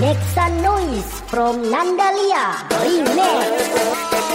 Next a Noise from Nandalia. Remix.